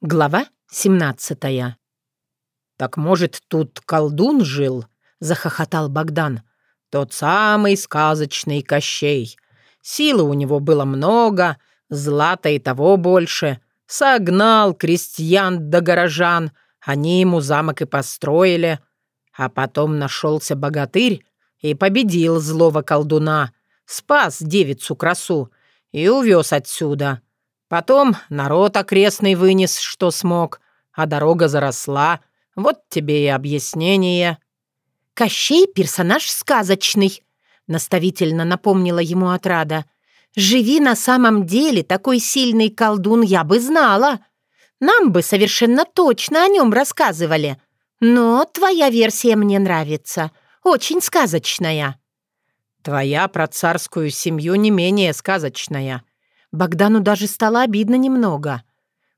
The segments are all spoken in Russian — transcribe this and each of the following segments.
Глава 17 «Так, может, тут колдун жил?» — захохотал Богдан. «Тот самый сказочный Кощей. Силы у него было много, злата и того больше. Согнал крестьян до горожан, они ему замок и построили. А потом нашелся богатырь и победил злого колдуна, спас девицу красу и увез отсюда». Потом народ окрестный вынес, что смог, а дорога заросла. Вот тебе и объяснение». «Кощей — персонаж сказочный», — наставительно напомнила ему отрада. «Живи на самом деле, такой сильный колдун я бы знала. Нам бы совершенно точно о нем рассказывали. Но твоя версия мне нравится, очень сказочная». «Твоя про царскую семью не менее сказочная», Богдану даже стало обидно немного.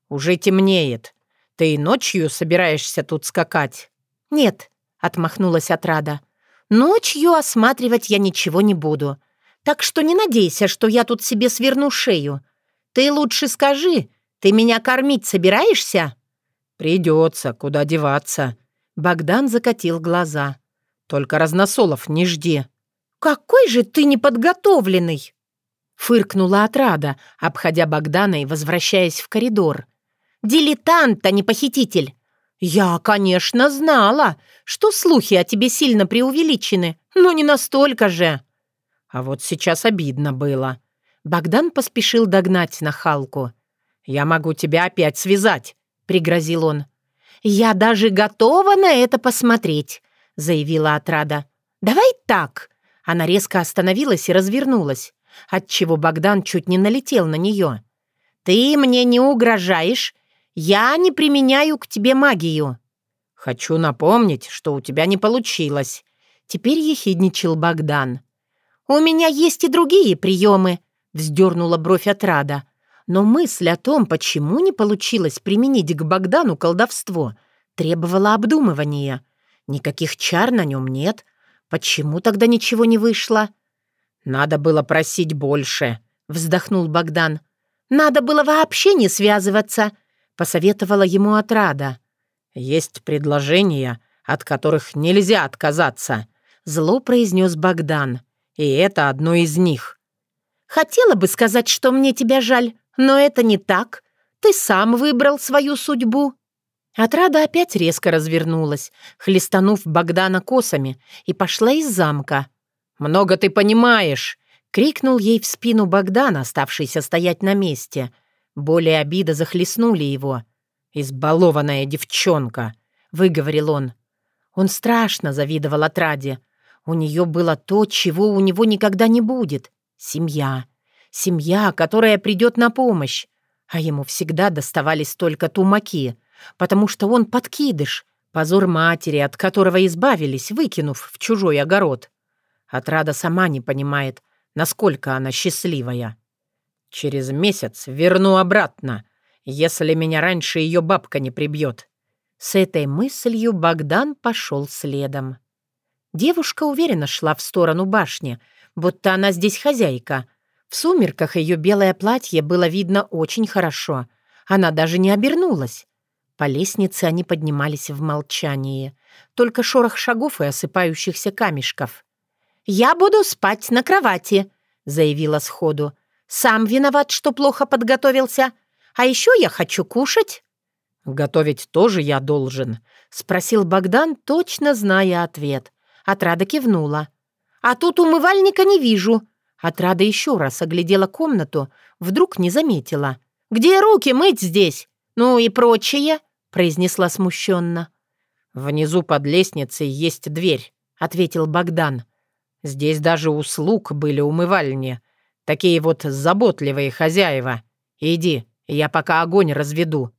«Уже темнеет. Ты и ночью собираешься тут скакать?» «Нет», — отмахнулась отрада. «Ночью осматривать я ничего не буду. Так что не надейся, что я тут себе сверну шею. Ты лучше скажи, ты меня кормить собираешься?» «Придется, куда деваться». Богдан закатил глаза. «Только разносолов не жди». «Какой же ты неподготовленный!» Фыркнула отрада, обходя Богдана и возвращаясь в коридор. «Дилетант, а не похититель! Я, конечно, знала, что слухи о тебе сильно преувеличены, но не настолько же!» А вот сейчас обидно было. Богдан поспешил догнать нахалку. «Я могу тебя опять связать», — пригрозил он. «Я даже готова на это посмотреть», — заявила отрада. «Давай так». Она резко остановилась и развернулась отчего Богдан чуть не налетел на нее. «Ты мне не угрожаешь, я не применяю к тебе магию». «Хочу напомнить, что у тебя не получилось», — теперь ехидничал Богдан. «У меня есть и другие приемы», — вздернула бровь отрада. Но мысль о том, почему не получилось применить к Богдану колдовство, требовала обдумывания. Никаких чар на нем нет. Почему тогда ничего не вышло? «Надо было просить больше», — вздохнул Богдан. «Надо было вообще не связываться», — посоветовала ему отрада. «Есть предложения, от которых нельзя отказаться», — зло произнес Богдан. «И это одно из них». «Хотела бы сказать, что мне тебя жаль, но это не так. Ты сам выбрал свою судьбу». Отрада опять резко развернулась, хлестанув Богдана косами, и пошла из замка. «Много ты понимаешь!» — крикнул ей в спину Богдан, оставшийся стоять на месте. Боли обида захлестнули его. «Избалованная девчонка!» — выговорил он. Он страшно завидовал Отраде. У нее было то, чего у него никогда не будет — семья. Семья, которая придет на помощь. А ему всегда доставались только тумаки, потому что он подкидыш, позор матери, от которого избавились, выкинув в чужой огород. Отрада сама не понимает, насколько она счастливая. Через месяц верну обратно, если меня раньше ее бабка не прибьет. С этой мыслью Богдан пошел следом. Девушка уверенно шла в сторону башни, будто она здесь хозяйка. В сумерках ее белое платье было видно очень хорошо. Она даже не обернулась. По лестнице они поднимались в молчании. Только шорох шагов и осыпающихся камешков. «Я буду спать на кровати», — заявила сходу. «Сам виноват, что плохо подготовился. А еще я хочу кушать». «Готовить тоже я должен», — спросил Богдан, точно зная ответ. Отрада кивнула. «А тут умывальника не вижу». Отрада еще раз оглядела комнату, вдруг не заметила. «Где руки мыть здесь? Ну и прочее», — произнесла смущенно. «Внизу под лестницей есть дверь», — ответил Богдан. Здесь даже услуг были умывальни. Такие вот заботливые хозяева. Иди, я пока огонь разведу.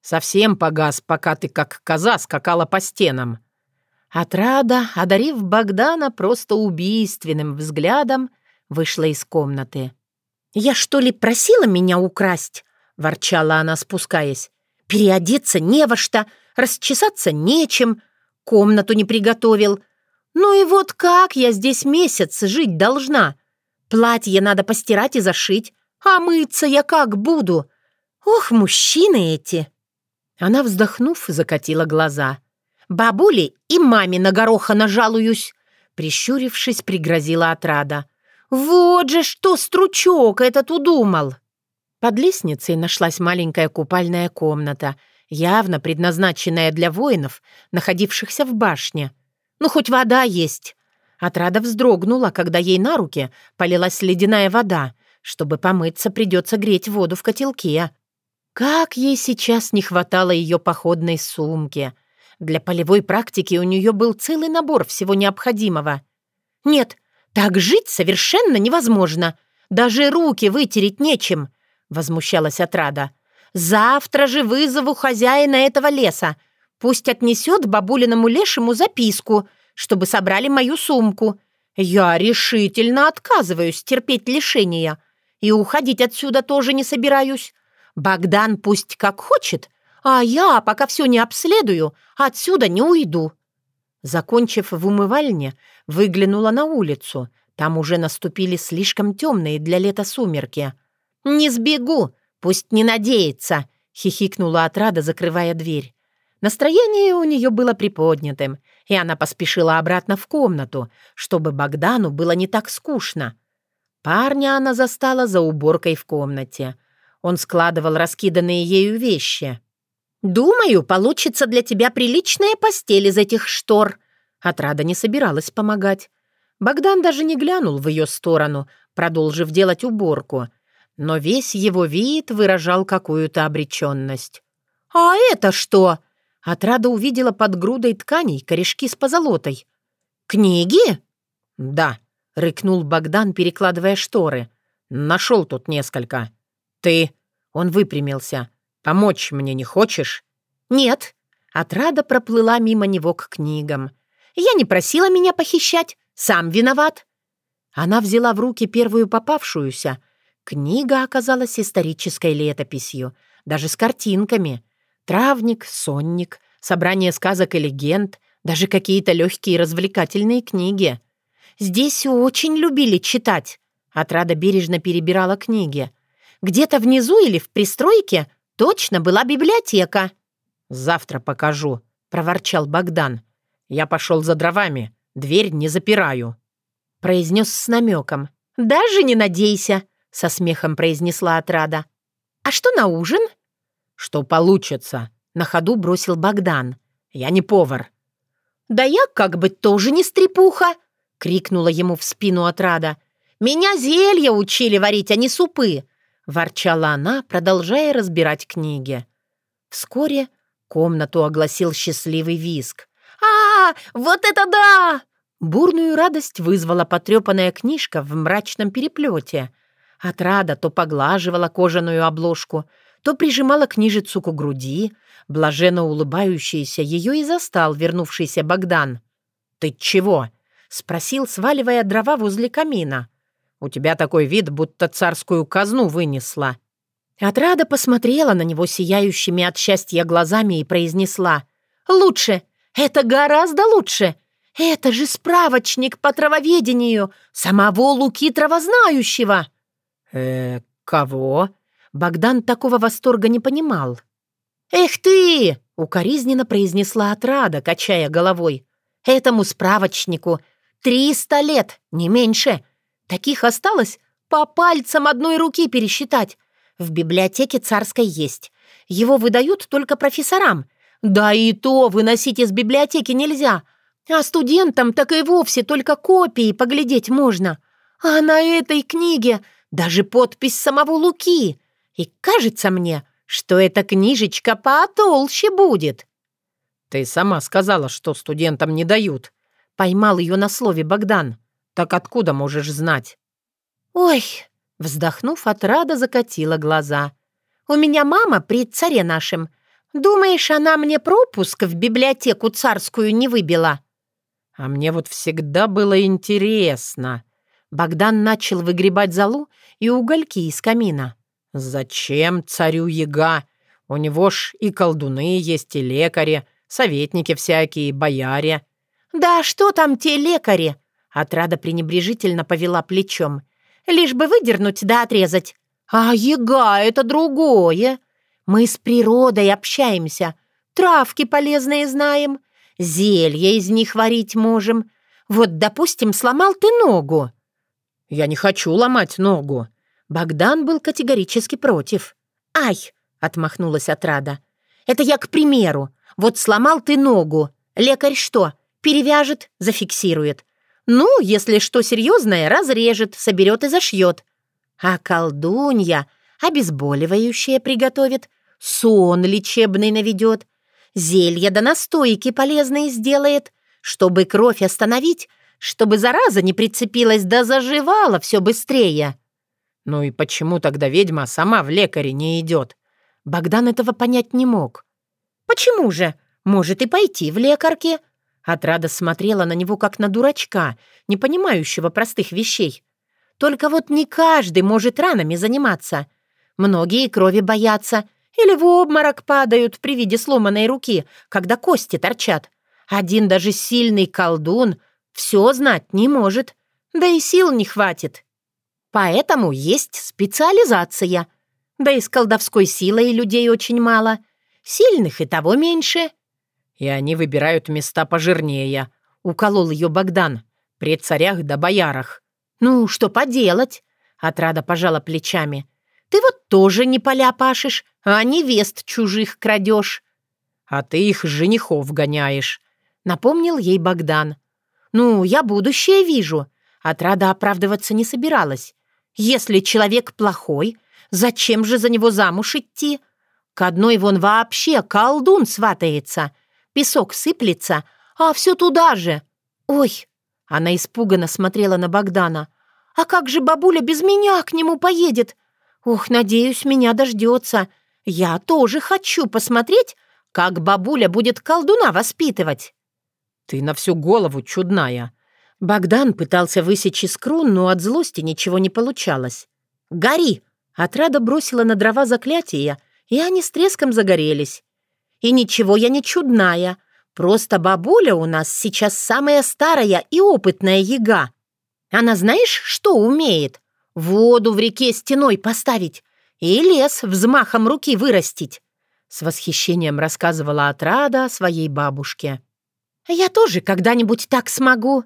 Совсем погас, пока ты как коза скакала по стенам». Отрада, одарив Богдана просто убийственным взглядом, вышла из комнаты. «Я что ли просила меня украсть?» — ворчала она, спускаясь. «Переодеться не во что, расчесаться нечем, комнату не приготовил, ну и вот как я здесь месяц жить должна? Платье надо постирать и зашить, а мыться я как буду? Ох, мужчины эти!» Она, вздохнув, закатила глаза. «Бабуле и маме на гороха нажалуюсь!» Прищурившись, пригрозила отрада. «Вот же что стручок этот удумал!» Под лестницей нашлась маленькая купальная комната, явно предназначенная для воинов, находившихся в башне. «Ну, хоть вода есть!» Отрада вздрогнула, когда ей на руки полилась ледяная вода. Чтобы помыться, придется греть воду в котелке. Как ей сейчас не хватало ее походной сумки. Для полевой практики у нее был целый набор всего необходимого. «Нет, так жить совершенно невозможно. Даже руки вытереть нечем», — возмущалась отрада. «Завтра же вызову хозяина этого леса. Пусть отнесет бабулиному лешему записку — чтобы собрали мою сумку. Я решительно отказываюсь терпеть лишения. И уходить отсюда тоже не собираюсь. Богдан пусть как хочет, а я, пока все не обследую, отсюда не уйду». Закончив в умывальне, выглянула на улицу. Там уже наступили слишком темные для лета сумерки. «Не сбегу, пусть не надеется», — хихикнула отрада, закрывая дверь. Настроение у нее было приподнятым, и она поспешила обратно в комнату, чтобы Богдану было не так скучно. Парня она застала за уборкой в комнате. Он складывал раскиданные ею вещи. «Думаю, получится для тебя приличная постель из этих штор». Отрада не собиралась помогать. Богдан даже не глянул в ее сторону, продолжив делать уборку. Но весь его вид выражал какую-то обреченность. «А это что?» Отрада увидела под грудой тканей корешки с позолотой. «Книги?» «Да», — рыкнул Богдан, перекладывая шторы. «Нашел тут несколько. Ты...» Он выпрямился. «Помочь мне не хочешь?» «Нет». Отрада проплыла мимо него к книгам. «Я не просила меня похищать. Сам виноват». Она взяла в руки первую попавшуюся. Книга оказалась исторической летописью, даже с картинками — Травник, сонник, собрание сказок и легенд, даже какие-то легкие развлекательные книги. Здесь очень любили читать. Отрада бережно перебирала книги. Где-то внизу или в пристройке точно была библиотека. «Завтра покажу», — проворчал Богдан. «Я пошел за дровами. Дверь не запираю», — произнес с намеком. «Даже не надейся», — со смехом произнесла отрада. «А что на ужин?» «Что получится?» — на ходу бросил Богдан. «Я не повар». «Да я как бы тоже не стрепуха!» — крикнула ему в спину отрада. «Меня зелья учили варить, а не супы!» — ворчала она, продолжая разбирать книги. Вскоре комнату огласил счастливый визг. «А, вот это да!» Бурную радость вызвала потрепанная книжка в мрачном переплете. Отрада то поглаживала кожаную обложку, то прижимала книжицу к груди, блаженно улыбающийся ее и застал вернувшийся Богдан. «Ты чего?» — спросил, сваливая дрова возле камина. «У тебя такой вид, будто царскую казну вынесла». Отрада посмотрела на него сияющими от счастья глазами и произнесла. «Лучше! Это гораздо лучше! Это же справочник по травоведению самого Луки Травознающего!» «Э, кого?» Богдан такого восторга не понимал. «Эх ты!» — укоризненно произнесла отрада, качая головой. «Этому справочнику триста лет, не меньше. Таких осталось по пальцам одной руки пересчитать. В библиотеке царской есть. Его выдают только профессорам. Да и то выносить из библиотеки нельзя. А студентам так и вовсе только копии поглядеть можно. А на этой книге даже подпись самого Луки. И кажется мне, что эта книжечка потолще будет». «Ты сама сказала, что студентам не дают», — поймал ее на слове Богдан. «Так откуда можешь знать?» «Ой», — вздохнув от рада, закатила глаза. «У меня мама при царе нашем. Думаешь, она мне пропуск в библиотеку царскую не выбила?» «А мне вот всегда было интересно». Богдан начал выгребать золу и угольки из камина. «Зачем царю яга? У него ж и колдуны есть, и лекари, советники всякие, бояре». «Да что там те лекари?» Отрада пренебрежительно повела плечом. «Лишь бы выдернуть да отрезать. А яга — это другое. Мы с природой общаемся, травки полезные знаем, зелья из них варить можем. Вот, допустим, сломал ты ногу». «Я не хочу ломать ногу». Богдан был категорически против. «Ай!» — отмахнулась отрада. «Это я к примеру. Вот сломал ты ногу. Лекарь что, перевяжет, зафиксирует. Ну, если что серьезное, разрежет, соберет и зашьет. А колдунья обезболивающее приготовит, сон лечебный наведет, зелья да настойки полезные сделает, чтобы кровь остановить, чтобы зараза не прицепилась да заживала все быстрее. Ну и почему тогда ведьма сама в лекаре не идет? Богдан этого понять не мог. Почему же? Может и пойти в лекарке. Отрада смотрела на него как на дурачка, не понимающего простых вещей. Только вот не каждый может ранами заниматься. Многие крови боятся или в обморок падают при виде сломанной руки, когда кости торчат. Один даже сильный колдун все знать не может, да и сил не хватит. Поэтому есть специализация. Да и с колдовской силой людей очень мало. Сильных и того меньше. И они выбирают места пожирнее, — уколол ее Богдан, при царях да боярах. Ну, что поделать? Отрада пожала плечами. Ты вот тоже не поля пашешь, а невест чужих крадешь. А ты их женихов гоняешь, — напомнил ей Богдан. «Ну, я будущее вижу». Отрада оправдываться не собиралась. «Если человек плохой, зачем же за него замуж идти? К одной вон вообще колдун сватается. Песок сыплется, а все туда же. Ой!» Она испуганно смотрела на Богдана. «А как же бабуля без меня к нему поедет? Ох, надеюсь, меня дождется. Я тоже хочу посмотреть, как бабуля будет колдуна воспитывать». «Ты на всю голову чудная!» Богдан пытался высечь искру, но от злости ничего не получалось. «Гори!» Отрада бросила на дрова заклятия, и они с треском загорелись. «И ничего я не чудная. Просто бабуля у нас сейчас самая старая и опытная яга. Она знаешь, что умеет? Воду в реке стеной поставить и лес взмахом руки вырастить». С восхищением рассказывала Отрада о своей бабушке. «Я тоже когда-нибудь так смогу».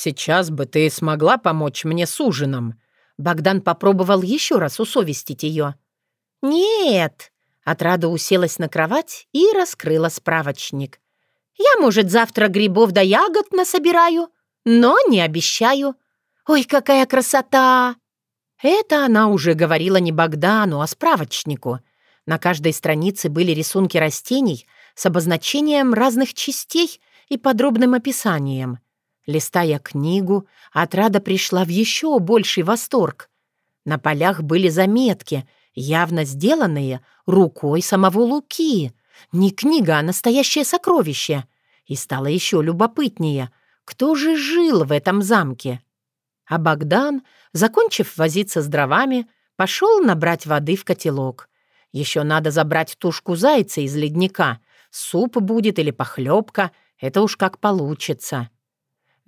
«Сейчас бы ты смогла помочь мне с ужином». Богдан попробовал еще раз усовестить ее. «Нет». Отрада уселась на кровать и раскрыла справочник. «Я, может, завтра грибов да ягод насобираю, но не обещаю. Ой, какая красота!» Это она уже говорила не Богдану, а справочнику. На каждой странице были рисунки растений с обозначением разных частей и подробным описанием. Листая книгу, отрада пришла в еще больший восторг. На полях были заметки, явно сделанные рукой самого Луки. Не книга, а настоящее сокровище. И стало еще любопытнее, кто же жил в этом замке. А Богдан, закончив возиться с дровами, пошел набрать воды в котелок. Еще надо забрать тушку зайца из ледника. Суп будет или похлебка — это уж как получится.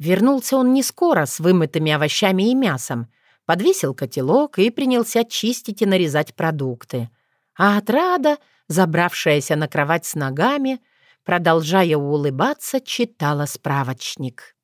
Вернулся он не скоро с вымытыми овощами и мясом, подвесил котелок и принялся чистить и нарезать продукты. А отрада, забравшаяся на кровать с ногами, продолжая улыбаться, читала справочник.